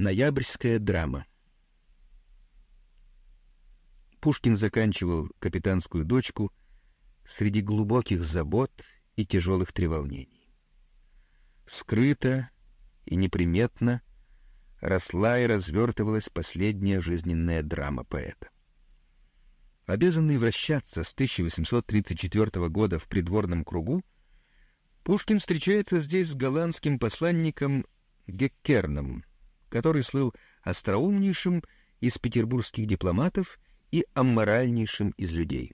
Ноябрьская драма Пушкин заканчивал «Капитанскую дочку» среди глубоких забот и тяжелых треволнений. Скрыто и неприметно росла и развертывалась последняя жизненная драма поэта. Обязанный вращаться с 1834 года в придворном кругу, Пушкин встречается здесь с голландским посланником Геккерном, который слыл остроумнейшим из петербургских дипломатов и амморальнейшим из людей.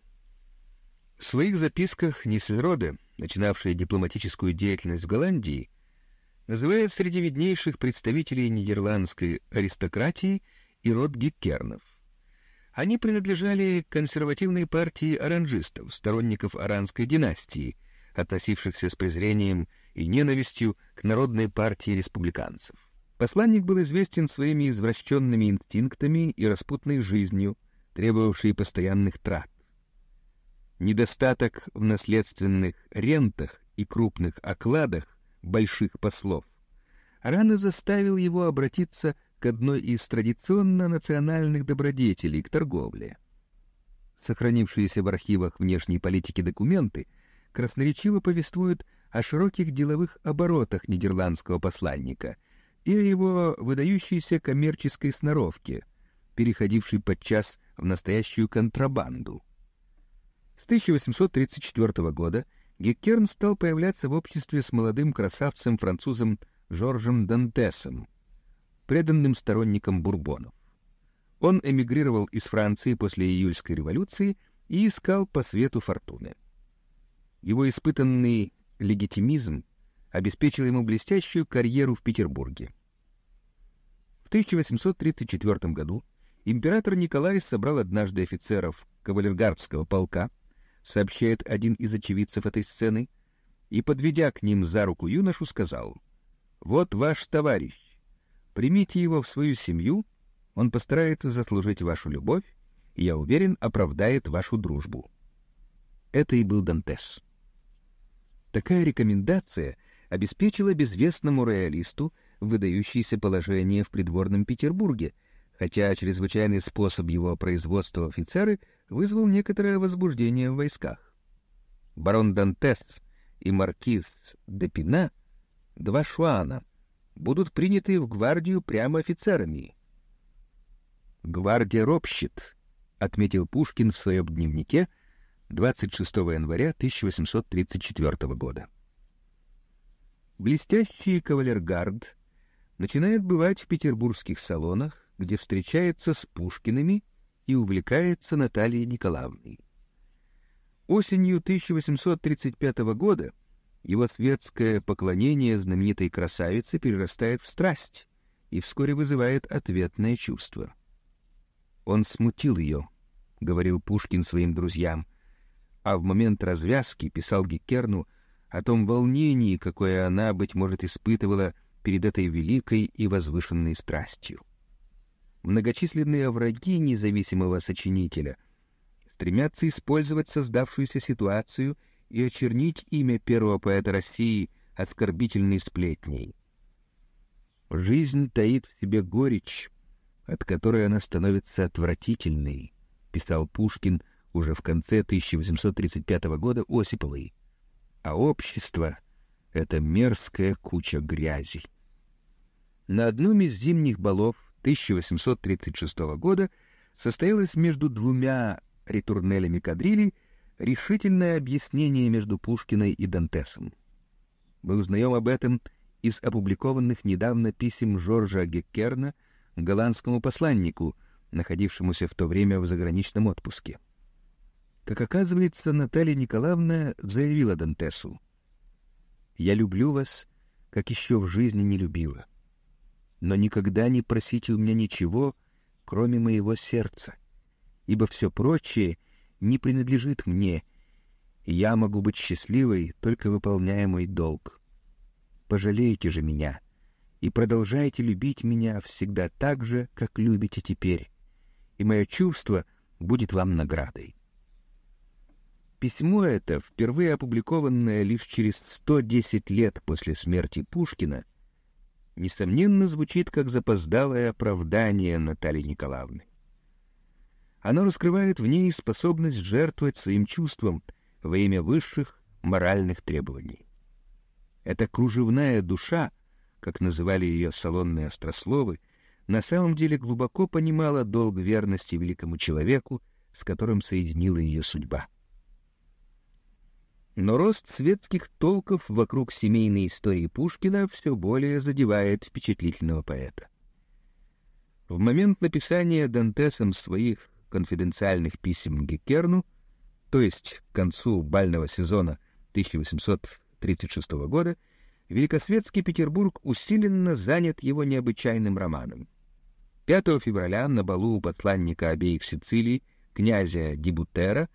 В своих записках Нисельроде, начинавший дипломатическую деятельность в Голландии, называет среди виднейших представителей нидерландской аристократии и род Геккернов. Они принадлежали консервативной партии оранжистов, сторонников оранской династии, относившихся с презрением и ненавистью к народной партии республиканцев. Посланник был известен своими извращенными инстинктами и распутной жизнью, требовавшей постоянных трат. Недостаток в наследственных рентах и крупных окладах больших послов рано заставил его обратиться к одной из традиционно национальных добродетелей — к торговле. Сохранившиеся в архивах внешней политики документы красноречиво повествуют о широких деловых оборотах нидерландского посланника и о его выдающейся коммерческой сноровке, переходившей подчас в настоящую контрабанду. С 1834 года Геккерн стал появляться в обществе с молодым красавцем-французом Жоржем Дантесом, преданным сторонником бурбонов. Он эмигрировал из Франции после июльской революции и искал по свету фортуны. Его испытанный легитимизм обеспечил ему блестящую карьеру в Петербурге. В 1834 году император Николай собрал однажды офицеров кавалергардского полка, сообщает один из очевидцев этой сцены, и, подведя к ним за руку юношу, сказал, «Вот ваш товарищ, примите его в свою семью, он постарается заслужить вашу любовь, и, я уверен, оправдает вашу дружбу». Это и был Дантес. Такая рекомендация обеспечила безвестному роялисту выдающееся положение в придворном Петербурге, хотя чрезвычайный способ его производства офицеры вызвал некоторое возбуждение в войсках. Барон Дантес и маркиз де Пина, два шуана, будут приняты в гвардию прямо офицерами. «Гвардия ропщит», — отметил Пушкин в своем дневнике 26 января 1834 года. Блестящий кавалергард начинает бывать в петербургских салонах, где встречается с Пушкиными и увлекается Натальей Николаевной. Осенью 1835 года его светское поклонение знаменитой красавице перерастает в страсть и вскоре вызывает ответное чувство. «Он смутил ее», — говорил Пушкин своим друзьям, а в момент развязки писал Геккерну о том волнении, какое она, быть может, испытывала перед этой великой и возвышенной страстью многочисленные враги независимого сочинителя стремятся использовать создавшуюся ситуацию и очернить имя первого поэта России оскорбительной сплетней. «Жизнь таит в себе горечь, от которой она становится отвратительной», — писал Пушкин уже в конце 1835 года Осиповой. «А общество — это мерзкая куча грязи». На одном из зимних балов 1836 года состоялось между двумя ретурнелями кадрили решительное объяснение между Пушкиной и Дантесом. Мы узнаем об этом из опубликованных недавно писем Жоржа Геккерна голландскому посланнику, находившемуся в то время в заграничном отпуске. Как оказывается, Наталья Николаевна заявила Дантесу, «Я люблю вас, как еще в жизни не любила но никогда не просите у меня ничего, кроме моего сердца, ибо все прочее не принадлежит мне, и я могу быть счастливой, только выполняя мой долг. Пожалейте же меня и продолжайте любить меня всегда так же, как любите теперь, и мое чувство будет вам наградой. Письмо это, впервые опубликованное лишь через 110 лет после смерти Пушкина, несомненно, звучит как запоздалое оправдание Натальи Николаевны. Оно раскрывает в ней способность жертвовать своим чувством во имя высших моральных требований. Эта кружевная душа, как называли ее салонные острословы, на самом деле глубоко понимала долг верности великому человеку, с которым соединила ее судьба. Но рост светских толков вокруг семейной истории Пушкина все более задевает впечатлительного поэта. В момент написания Дантесом своих конфиденциальных писем Геккерну, то есть к концу бального сезона 1836 года, Великосветский Петербург усиленно занят его необычайным романом. 5 февраля на балу у посланника обеих Сицилий, князя Дибутера,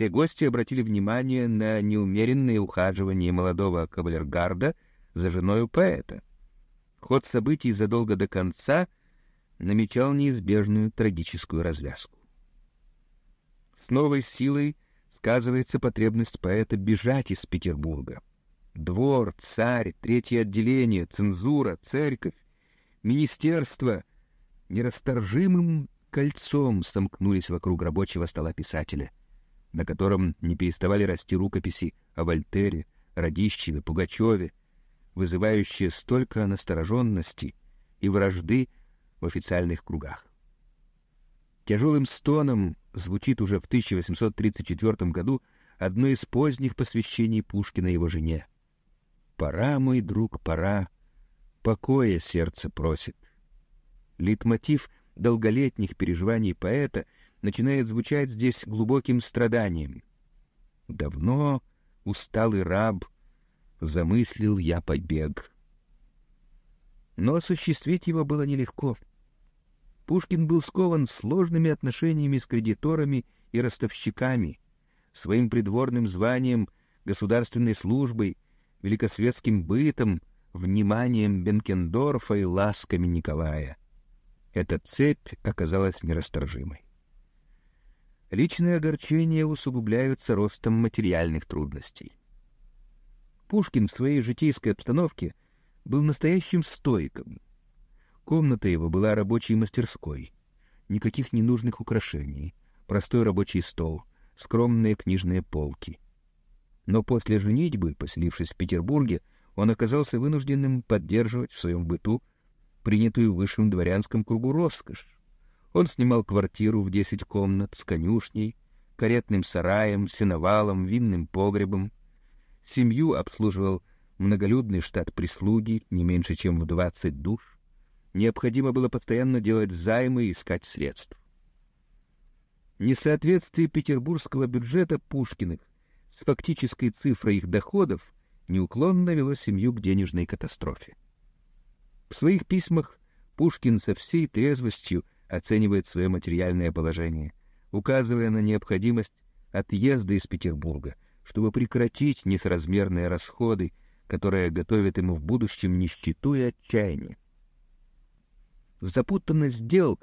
все гости обратили внимание на неумеренное ухаживание молодого кавалергарда за женой поэта. Ход событий задолго до конца намечал неизбежную трагическую развязку. С новой силой сказывается потребность поэта бежать из Петербурга. Двор, царь, третье отделение, цензура, церковь, министерство нерасторжимым кольцом сомкнулись вокруг рабочего стола писателя — на котором не переставали расти рукописи о Вольтере, Радищеве, Пугачеве, вызывающие столько настороженности и вражды в официальных кругах. Тяжелым стоном звучит уже в 1834 году одно из поздних посвящений Пушкина его жене. «Пора, мой друг, пора, покоя сердце просит». Литмотив долголетних переживаний поэта — начинает звучать здесь глубоким страданием. Давно усталый раб замыслил я побег. Но осуществить его было нелегко. Пушкин был скован сложными отношениями с кредиторами и ростовщиками, своим придворным званием, государственной службой, великосветским бытом, вниманием Бенкендорфа и ласками Николая. Эта цепь оказалась нерасторжимой. Личные огорчения усугубляются ростом материальных трудностей. Пушкин в своей житейской обстановке был настоящим стоиком. Комната его была рабочей мастерской. Никаких ненужных украшений, простой рабочий стол, скромные книжные полки. Но после женитьбы, поселившись в Петербурге, он оказался вынужденным поддерживать в своем быту принятую в высшем дворянском кругу роскошь, он снимал квартиру в десять комнат с конюшней, каретным сараем, сеновалом, винным погребом. Семью обслуживал многолюдный штат прислуги, не меньше, чем в двадцать душ. Необходимо было постоянно делать займы и искать средств. Несоответствие петербургского бюджета Пушкиных с фактической цифрой их доходов неуклонно вело семью к денежной катастрофе. В своих письмах Пушкин со всей трезвостью оценивает свое материальное положение, указывая на необходимость отъезда из Петербурга, чтобы прекратить несразмерные расходы, которые готовят ему в будущем нищету и отчаяние. Запутанность дел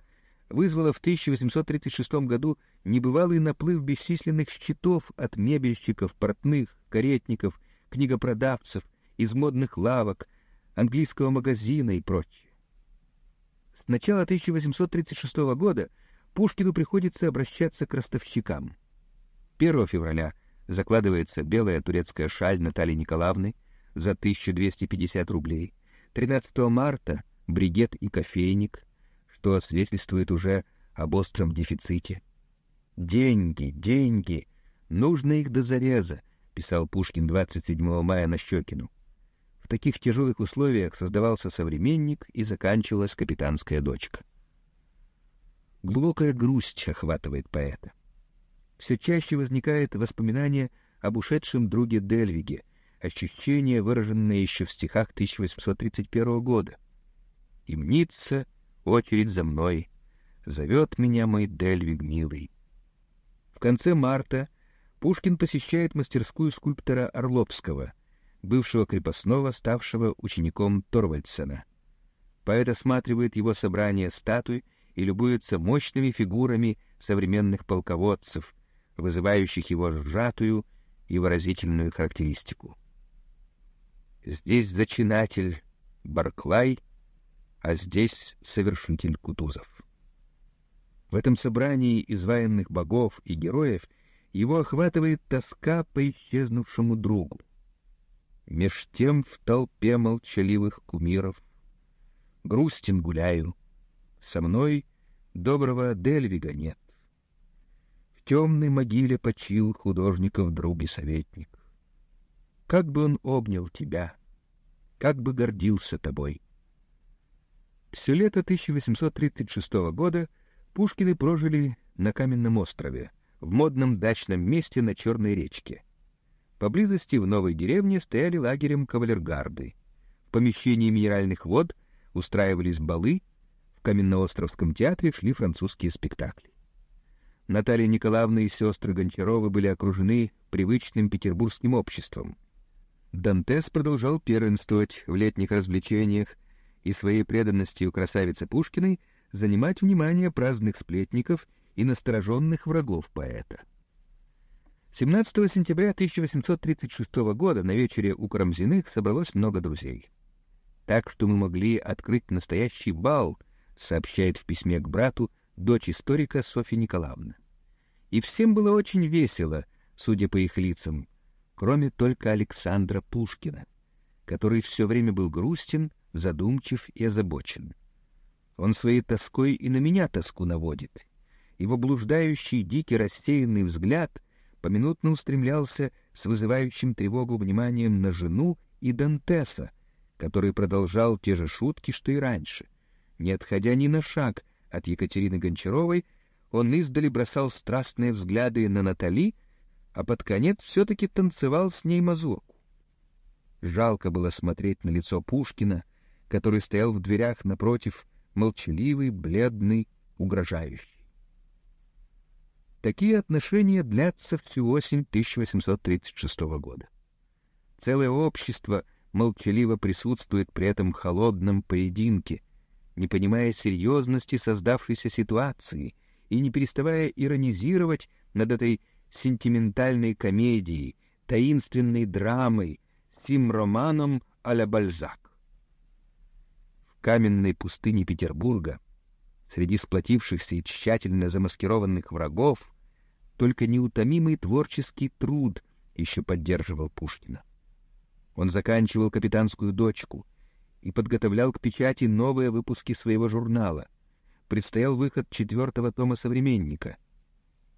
вызвала в 1836 году небывалый наплыв бесчисленных счетов от мебельщиков, портных, каретников, книгопродавцев, из модных лавок, английского магазина и прочее начала 1836 года Пушкину приходится обращаться к ростовщикам. 1 февраля закладывается белая турецкая шаль Натальи Николаевны за 1250 рублей. 13 марта — бригет и кофейник, что свидетельствует уже об остром дефиците. «Деньги, деньги! Нужно их до зареза», — писал Пушкин 27 мая на Щекину. В таких тяжелых условиях создавался современник и заканчивалась капитанская дочка. Глубокая грусть охватывает поэта. Все чаще возникает воспоминание об ушедшем друге Дельвиге, ощущение, выраженное еще в стихах 1831 года. «И мнится очередь за мной, зовет меня мой Дельвиг милый». В конце марта Пушкин посещает мастерскую скульптора Орловского, бывшего крепостного, ставшего учеником Торвальдсена. Поэт осматривает его собрание статуй и любуется мощными фигурами современных полководцев, вызывающих его сжатую и выразительную характеристику. Здесь зачинатель Барклай а здесь совершитель Кутузов. В этом собрании изваянных богов и героев его охватывает тоска по исчезнувшему другу. Меж тем в толпе молчаливых кумиров грустен гуляю, со мной доброго Дельвига нет. В темной могиле почил художников друг и советник. Как бы он обнял тебя, как бы гордился тобой. Все лето 1836 года Пушкины прожили на Каменном острове, в модном дачном месте на Черной речке. Поблизости в новой деревне стояли лагерем кавалергарды. В помещении минеральных вод устраивались балы, в Каменноостровском театре шли французские спектакли. Наталья Николаевна и сестры Гончаровы были окружены привычным петербургским обществом — Дантес продолжал первенствовать в летних развлечениях и своей преданностью красавице Пушкиной занимать внимание праздных сплетников и настороженных врагов поэта. 17 сентября 1836 года на вечере у Карамзиных собралось много друзей. Так что мы могли открыть настоящий бал, сообщает в письме к брату дочь историка Софья Николаевна. И всем было очень весело, судя по их лицам, кроме только Александра Пушкина, который все время был грустен, задумчив и озабочен. Он своей тоской и на меня тоску наводит. Его блуждающий, дикий, рассеянный взгляд поминутно устремлялся с вызывающим тревогу вниманием на жену и Дантеса, который продолжал те же шутки, что и раньше. Не отходя ни на шаг от Екатерины Гончаровой, он издали бросал страстные взгляды на Натали — а под конец все-таки танцевал с ней мазурку. Жалко было смотреть на лицо Пушкина, который стоял в дверях напротив, молчаливый, бледный, угрожающий. Такие отношения длятся всю осень 1836 года. Целое общество молчаливо присутствует при этом холодном поединке, не понимая серьезности создавшейся ситуации и не переставая иронизировать над этой сентиментальной комедией, таинственной драмой, сим романом а-ля Бальзак. В каменной пустыне Петербурга, среди сплотившихся и тщательно замаскированных врагов, только неутомимый творческий труд еще поддерживал Пушкина. Он заканчивал «Капитанскую дочку» и подготовлял к печати новые выпуски своего журнала. Предстоял выход четвертого тома «Современника»,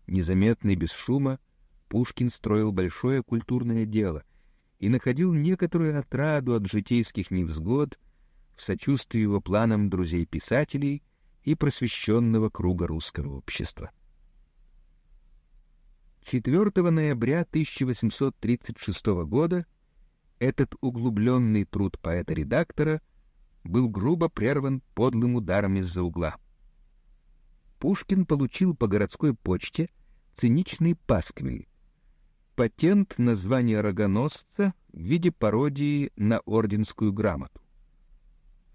Незаметный, без шума, Пушкин строил большое культурное дело и находил некоторую отраду от житейских невзгод в сочувствии его планам друзей-писателей и просвещенного круга русского общества. 4 ноября 1836 года этот углубленный труд поэта-редактора был грубо прерван подлым ударом из-за угла. Пушкин получил по городской почте циничный пасквиль. Патент на звание рогоносца в виде пародии на орденскую грамоту.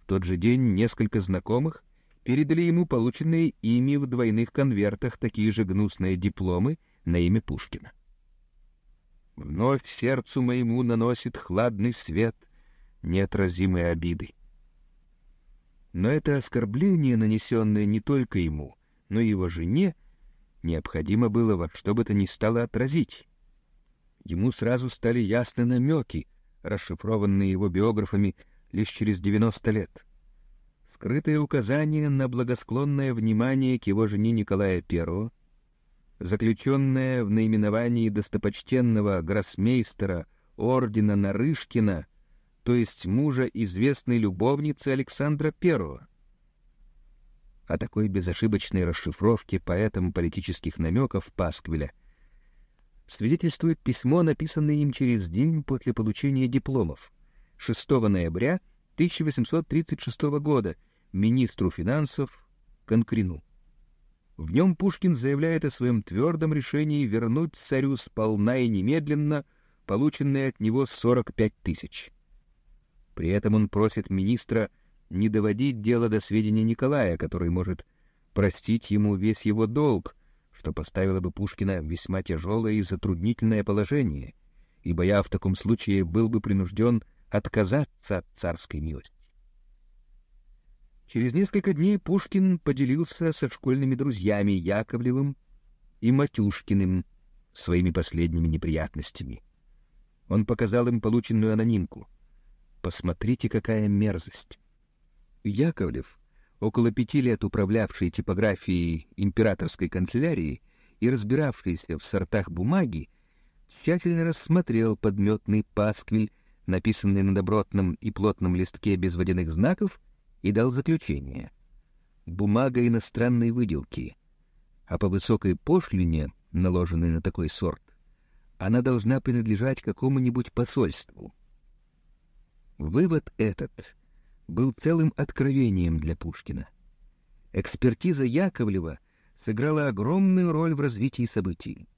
В тот же день несколько знакомых передали ему полученные ими в двойных конвертах такие же гнусные дипломы на имя Пушкина. Вновь сердцу моему наносит хладный свет неотразимой обиды. Но это оскорбление, нанесенное не только ему, но и его жене, необходимо было во что бы то ни стало отразить. Ему сразу стали ясны намеки, расшифрованные его биографами лишь через 90 лет. Скрытое указание на благосклонное внимание к его жене Николая I, заключенное в наименовании достопочтенного гроссмейстера ордена Нарышкина, то есть мужа известной любовницы Александра I, о такой безошибочной расшифровке поэтом политических намеков Пасквиля свидетельствует письмо, написанное им через день после получения дипломов, 6 ноября 1836 года, министру финансов Конкрину. В нем Пушкин заявляет о своем твердом решении вернуть царю сполна и немедленно полученные от него 45 тысяч. При этом он просит министра не доводить дело до сведения Николая, который может простить ему весь его долг, что поставило бы Пушкина в весьма тяжелое и затруднительное положение, ибо я в таком случае был бы принужден отказаться от царской милости. Через несколько дней Пушкин поделился со школьными друзьями Яковлевым и Матюшкиным своими последними неприятностями. Он показал им полученную анонимку. Посмотрите, какая мерзость. Яковлев, около пяти лет управлявший типографией императорской канцелярии и разбиравшийся в сортах бумаги, тщательно рассмотрел подметный пасквиль, написанный на добротном и плотном листке без водяных знаков, и дал заключение. Бумага иностранной выделки, а по высокой пошлине, наложенной на такой сорт, она должна принадлежать какому-нибудь посольству. Вывод этот был целым откровением для Пушкина. Экспертиза Яковлева сыграла огромную роль в развитии событий.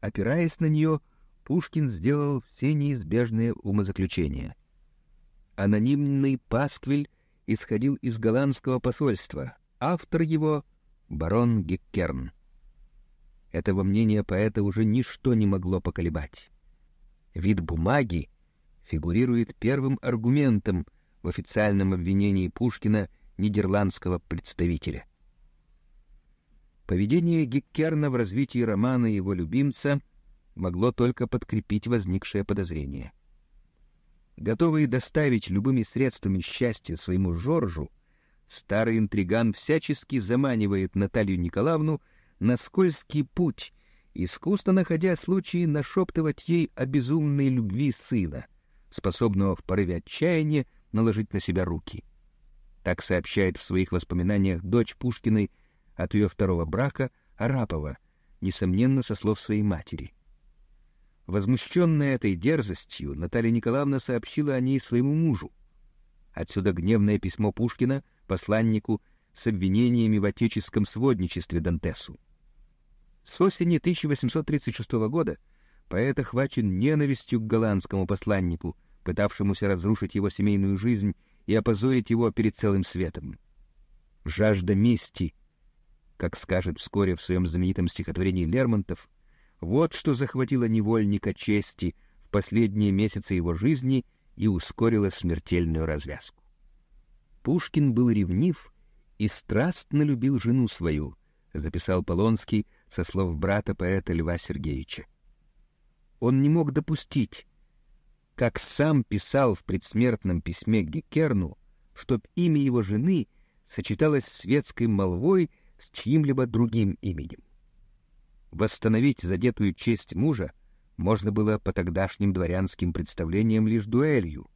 Опираясь на нее, Пушкин сделал все неизбежные умозаключения. Анонимный пасквиль исходил из голландского посольства, автор его — барон Геккерн. Этого мнения поэта уже ничто не могло поколебать. Вид бумаги фигурирует первым аргументом в официальном обвинении Пушкина нидерландского представителя. Поведение Геккерна в развитии романа его любимца могло только подкрепить возникшее подозрение. Готовый доставить любыми средствами счастье своему Жоржу, старый интриган всячески заманивает Наталью Николаевну на скользкий путь, искусно находя случаи нашептывать ей о безумной любви сына, способного в порыве отчаяния наложить на себя руки. Так сообщает в своих воспоминаниях дочь Пушкиной от ее второго брака Арапова, несомненно, со слов своей матери. Возмущенная этой дерзостью, Наталья Николаевна сообщила о ней своему мужу. Отсюда гневное письмо Пушкина посланнику с обвинениями в отеческом сводничестве Дантесу. С осени 1836 года поэт охвачен ненавистью к голландскому посланнику, пытавшемуся разрушить его семейную жизнь и опозорить его перед целым светом. Жажда мести, как скажет вскоре в своем знаменитом стихотворении Лермонтов, вот что захватило невольника чести в последние месяцы его жизни и ускорило смертельную развязку. Пушкин был ревнив и страстно любил жену свою, записал Полонский со слов брата поэта Льва Сергеевича. Он не мог допустить, как сам писал в предсмертном письме Геккерну, чтоб имя его жены сочеталось с светской молвой с чьим-либо другим именем. Восстановить задетую честь мужа можно было по тогдашним дворянским представлениям лишь дуэлью.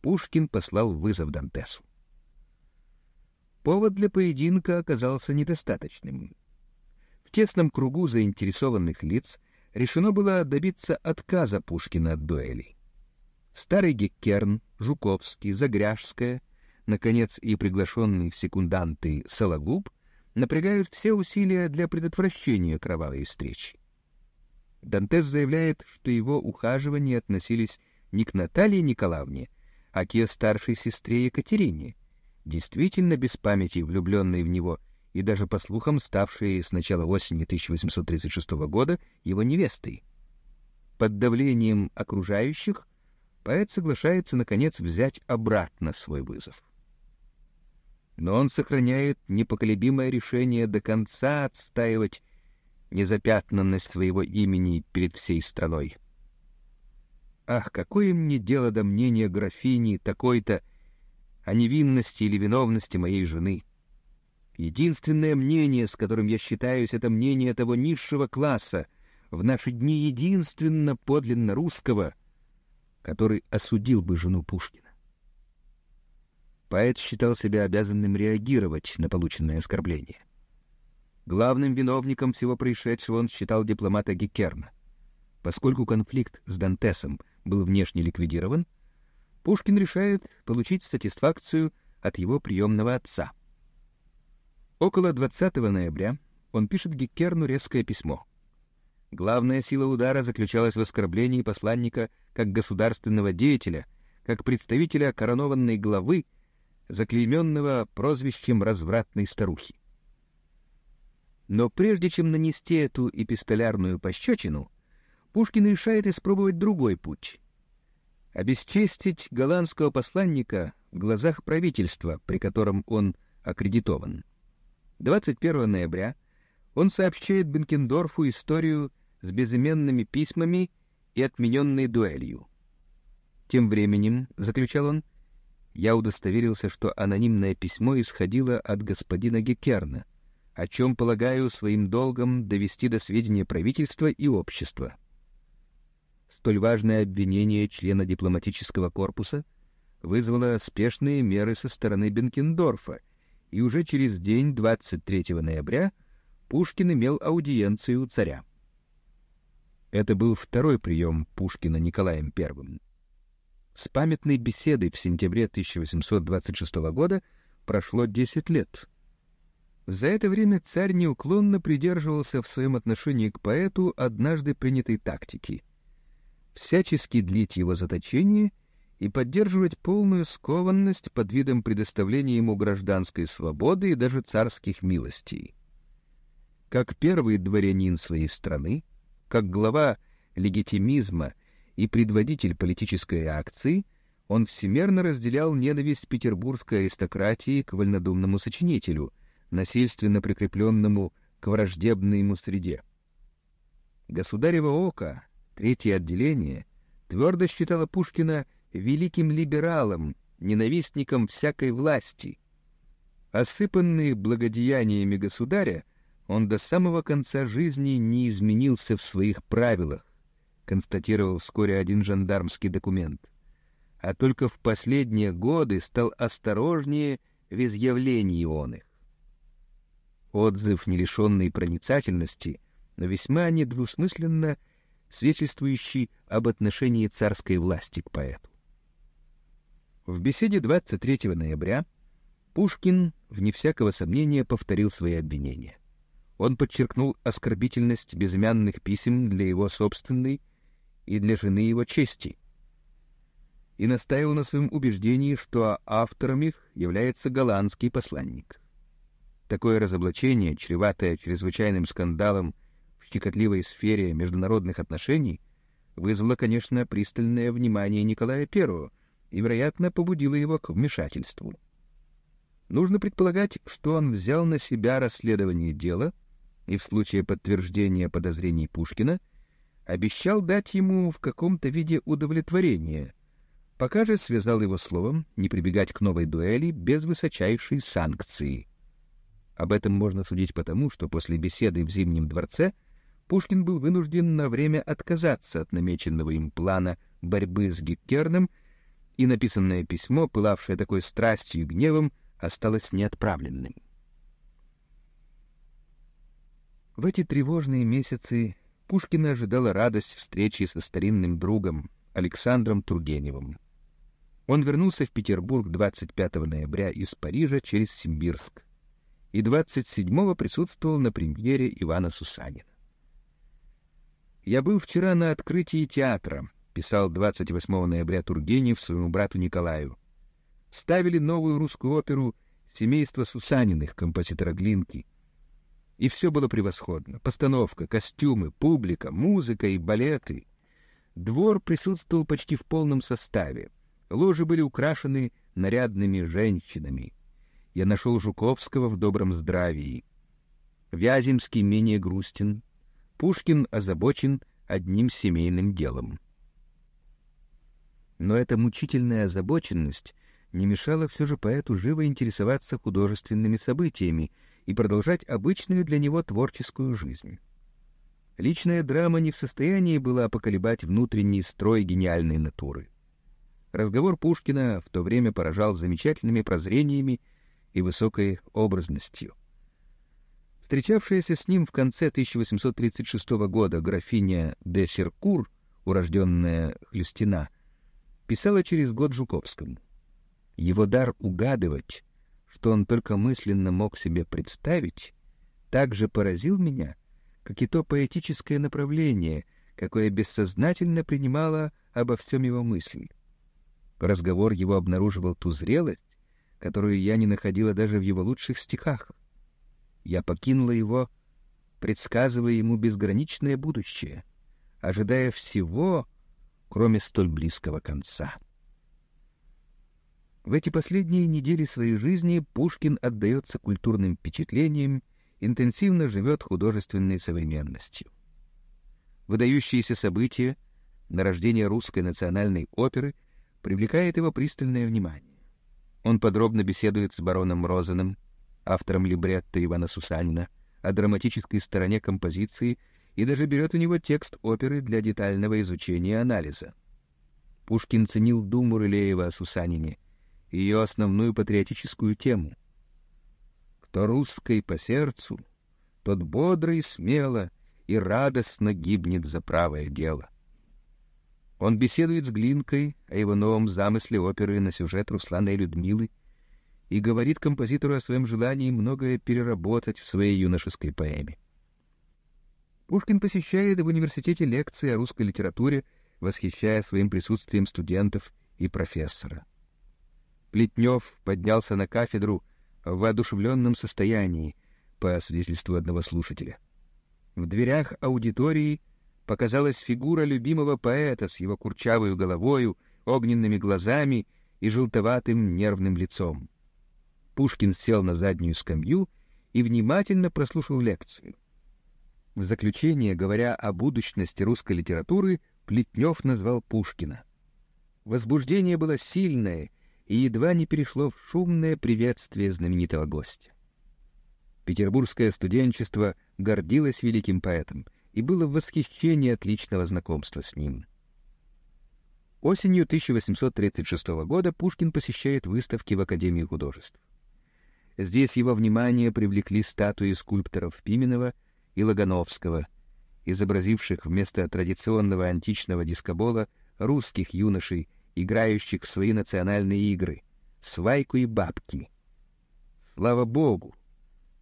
Пушкин послал вызов Дантесу. Повод для поединка оказался недостаточным. В тесном кругу заинтересованных лиц решено было добиться отказа Пушкина от дуэли. Старый Геккерн, Жуковский, Загряжская, наконец и приглашенный в секунданты Сологуб напрягают все усилия для предотвращения кровавой встречи. Дантес заявляет, что его ухаживания относились не к Наталье Николаевне, а к ее старшей сестре Екатерине, действительно без памяти влюбленной в него и даже, по слухам, ставшей с начала осени 1836 года его невестой. Под давлением окружающих поэт соглашается, наконец, взять обратно свой вызов но он сохраняет непоколебимое решение до конца отстаивать незапятнанность своего имени перед всей страной. Ах, какое мне дело до мнения графини такой-то о невинности или виновности моей жены? Единственное мнение, с которым я считаюсь, это мнение того низшего класса, в наши дни единственно подлинно русского, который осудил бы жену Пушкина. Поэт считал себя обязанным реагировать на полученное оскорбление. Главным виновником всего происшедшего он считал дипломата Геккерна. Поскольку конфликт с Дантесом был внешне ликвидирован, Пушкин решает получить сатисфакцию от его приемного отца. Около 20 ноября он пишет Геккерну резкое письмо. Главная сила удара заключалась в оскорблении посланника как государственного деятеля, как представителя коронованной главы заклейменного прозвищем развратной старухи. Но прежде чем нанести эту эпистолярную пощечину, Пушкин решает испробовать другой путь. обесчестить голландского посланника в глазах правительства, при котором он аккредитован. 21 ноября он сообщает Бенкендорфу историю с безыменными письмами и отмененной дуэлью. Тем временем, заключал он, я удостоверился, что анонимное письмо исходило от господина Геккерна, о чем полагаю своим долгом довести до сведения правительства и общества. Столь важное обвинение члена дипломатического корпуса вызвало спешные меры со стороны Бенкендорфа, и уже через день, 23 ноября, Пушкин имел аудиенцию у царя. Это был второй прием Пушкина Николаем I. С памятной беседой в сентябре 1826 года прошло 10 лет. За это время царь неуклонно придерживался в своем отношении к поэту однажды принятой тактики — всячески длить его заточение и поддерживать полную скованность под видом предоставления ему гражданской свободы и даже царских милостей. Как первый дворянин своей страны, как глава легитимизма — и предводитель политической акции, он всемерно разделял ненависть петербургской аристократии к вольнодумному сочинителю, насильственно прикрепленному к враждебной ему среде. Государево око, третье отделение, твердо считало Пушкина великим либералом, ненавистником всякой власти. Осыпанный благодеяниями государя, он до самого конца жизни не изменился в своих правилах, констатировал вскоре один жандармский документ, а только в последние годы стал осторожнее в изъявлении он их. Отзыв, не лишенный проницательности, но весьма недвусмысленно свидетельствующий об отношении царской власти к поэту. В беседе 23 ноября Пушкин, вне всякого сомнения, повторил свои обвинения. Он подчеркнул оскорбительность безымянных писем для его собственной и для жены его чести, и настаивал на своем убеждении, что автором их является голландский посланник. Такое разоблачение, чреватое чрезвычайным скандалом в щекотливой сфере международных отношений, вызвало, конечно, пристальное внимание Николая I и, вероятно, побудило его к вмешательству. Нужно предполагать, что он взял на себя расследование дела и в случае подтверждения подозрений Пушкина — обещал дать ему в каком-то виде удовлетворение, пока же связал его словом не прибегать к новой дуэли без высочайшей санкции. Об этом можно судить потому, что после беседы в Зимнем дворце Пушкин был вынужден на время отказаться от намеченного им плана борьбы с Геккерном, и написанное письмо, пылавшее такой страстью и гневом, осталось неотправленным. В эти тревожные месяцы Пушкина ожидала радость встречи со старинным другом Александром Тургеневым. Он вернулся в Петербург 25 ноября из Парижа через Симбирск и 27-го присутствовал на премьере Ивана Сусанина. «Я был вчера на открытии театра», — писал 28 ноября Тургенев своему брату Николаю. «Ставили новую русскую оперу «Семейство Сусаниных» композитора Глинки — и все было превосходно. Постановка, костюмы, публика, музыка и балеты. Двор присутствовал почти в полном составе. Ложи были украшены нарядными женщинами. Я нашел Жуковского в добром здравии. Вяземский менее грустен. Пушкин озабочен одним семейным делом. Но эта мучительная озабоченность не мешала все же поэту живо интересоваться художественными событиями — и продолжать обычную для него творческую жизнь. Личная драма не в состоянии была поколебать внутренний строй гениальной натуры. Разговор Пушкина в то время поражал замечательными прозрениями и высокой образностью. Встречавшаяся с ним в конце 1836 года графиня де Серкур, урожденная Хлюстина, писала через год Жуковскому. Его дар угадывать, что он только мысленно мог себе представить, так же поразил меня, как и то поэтическое направление, какое бессознательно принимало обо всем его мысли. Разговор его обнаруживал ту зрелость, которую я не находила даже в его лучших стихах. Я покинула его, предсказывая ему безграничное будущее, ожидая всего, кроме столь близкого конца. В эти последние недели своей жизни Пушкин отдается культурным впечатлениям, интенсивно живет художественной современностью. Выдающиеся события, нарождение русской национальной оперы привлекает его пристальное внимание. Он подробно беседует с бароном Розеном, автором либретто Ивана Сусанина, о драматической стороне композиции и даже берет у него текст оперы для детального изучения анализа. Пушкин ценил думу Рылеева о Сусанине, ее основную патриотическую тему. «Кто русской по сердцу, тот бодро и смело и радостно гибнет за правое дело». Он беседует с Глинкой о его новом замысле оперы на сюжет Руслана и Людмилы и говорит композитору о своем желании многое переработать в своей юношеской поэме. Пушкин посещает в университете лекции о русской литературе, восхищая своим присутствием студентов и профессора. Плетнев поднялся на кафедру в воодушевленном состоянии, по свидетельству одного слушателя. В дверях аудитории показалась фигура любимого поэта с его курчавой головою, огненными глазами и желтоватым нервным лицом. Пушкин сел на заднюю скамью и внимательно прослушал лекцию. В заключение, говоря о будущности русской литературы, Плетнев назвал Пушкина. Возбуждение было сильное и едва не перешло в шумное приветствие знаменитого гостя. Петербургское студенчество гордилось великим поэтом и было в восхищении от личного знакомства с ним. Осенью 1836 года Пушкин посещает выставки в Академии художеств. Здесь его внимание привлекли статуи скульпторов Пименова и Лагановского, изобразивших вместо традиционного античного дискобола русских юношей, играющих в свои национальные игры — свайку и бабки. Слава богу!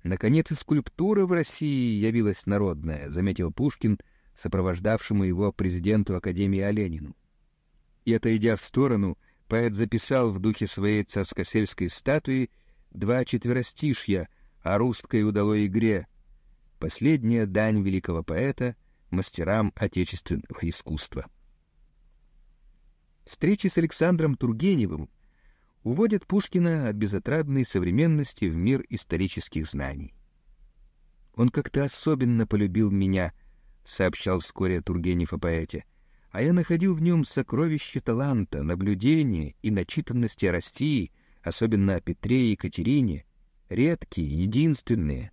Наконец и скульптура в России явилась народная, заметил Пушкин, сопровождавшему его президенту Академии Оленину. И, отойдя в сторону, поэт записал в духе своей царскосельской статуи два четверостишья о русской удалой игре — последняя дань великого поэта мастерам отечественного искусства. Встречи с Александром Тургеневым уводят Пушкина от безотрадной современности в мир исторических знаний. Он как-то особенно полюбил меня, сообщал вскоре Тургенев о поэте, а я находил в нем сокровище таланта, наблюдения и начитанности о России, особенно о Петре и Екатерине, редкие, единственные,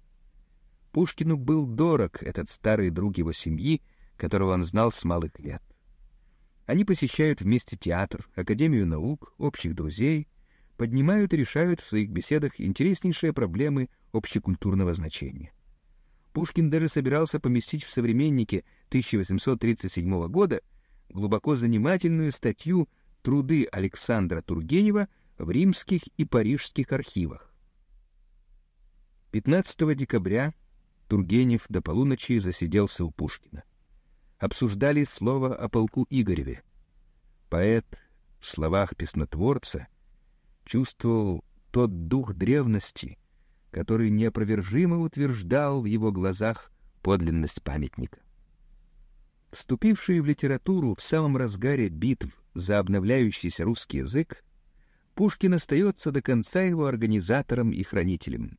Пушкину был дорог этот старый друг его семьи, которого он знал с малых лет. Они посещают вместе театр, Академию наук, общих друзей, поднимают и решают в своих беседах интереснейшие проблемы общекультурного значения. Пушкин даже собирался поместить в «Современнике» 1837 года глубоко занимательную статью «Труды Александра Тургенева в римских и парижских архивах». 15 декабря Тургенев до полуночи засиделся у Пушкина. Обсуждали слово о полку Игореве. Поэт в словах песнотворца чувствовал тот дух древности, который неопровержимо утверждал в его глазах подлинность памятника. Вступивший в литературу в самом разгаре битв за обновляющийся русский язык, Пушкин остается до конца его организатором и хранителем.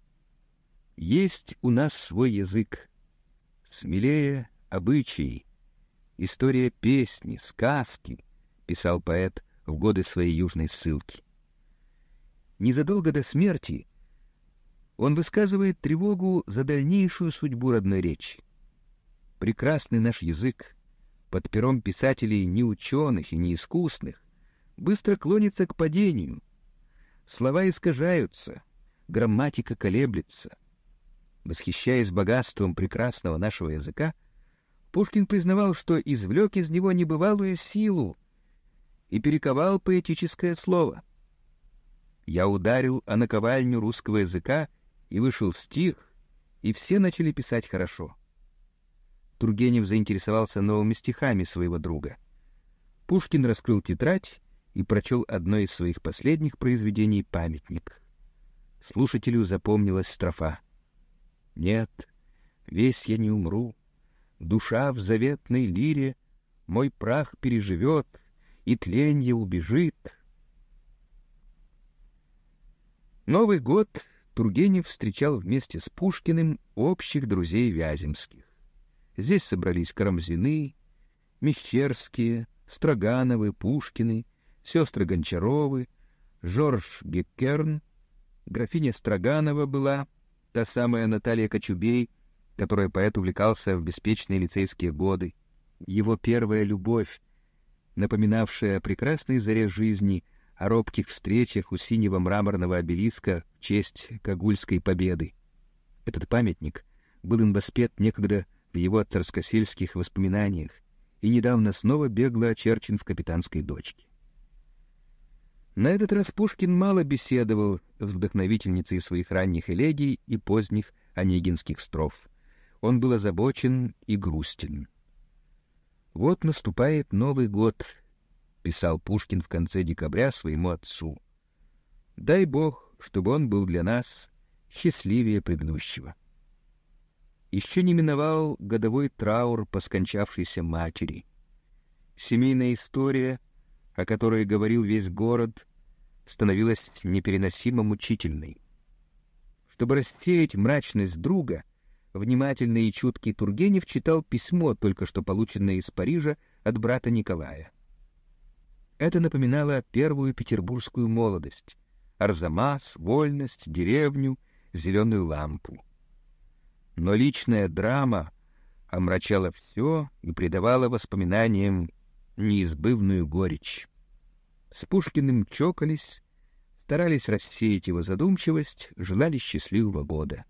Есть у нас свой язык, смелее обычаи, история песни, сказки, писал поэт в годы своей южной ссылки. Незадолго до смерти он высказывает тревогу за дальнейшую судьбу родной речи. Прекрасный наш язык, под пером писателей не ученых и не искусных, быстро клонится к падению. Слова искажаются, грамматика колеблется. Восхищаясь богатством прекрасного нашего языка, Пушкин признавал, что извлек из него небывалую силу и перековал поэтическое слово. Я ударил о наковальню русского языка, и вышел стих, и все начали писать хорошо. Тургенев заинтересовался новыми стихами своего друга. Пушкин раскрыл тетрадь и прочел одно из своих последних произведений «Памятник». Слушателю запомнилась строфа — нет, весь я не умру. Душа в заветной лире мой прах переживет и тленье убежит. Новый год Тургенев встречал вместе с Пушкиным общих друзей Вяземских. Здесь собрались Карамзины, Мещерские, Строгановы, Пушкины, сестры Гончаровы, Жорж Геккерн, графиня Строганова была, та самая Наталья Кочубей, которой поэт увлекался в беспечные лицейские годы, его первая любовь, напоминавшая о прекрасной заре жизни, о робких встречах у синего мраморного обелиска в честь Кагульской победы. Этот памятник был им воспет некогда в его царскосельских воспоминаниях и недавно снова бегло очерчен в «Капитанской дочке». На этот раз Пушкин мало беседовал с вдохновительницей своих ранних элегий и поздних онегинских строф. Он был озабочен и грустен. «Вот наступает Новый год», — писал Пушкин в конце декабря своему отцу. «Дай Бог, чтобы он был для нас счастливее предыдущего». Еще не миновал годовой траур по скончавшейся матери. Семейная история, о которой говорил весь город, становилась непереносимо мучительной. Чтобы рассеять мрачность друга, внимательный и чуткий Тургенев читал письмо, только что полученное из Парижа от брата Николая. Это напоминало первую петербургскую молодость — Арзамас, вольность, деревню, зеленую лампу. Но личная драма омрачала все и придавала воспоминаниям неизбывную горечь. С Пушкиным чокались, старались рассеять его задумчивость, желали счастливого года.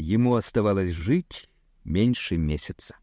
Ему оставалось жить меньше месяца.